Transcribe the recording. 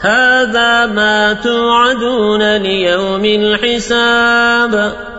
هذا ما توعدون ليوم الحساب.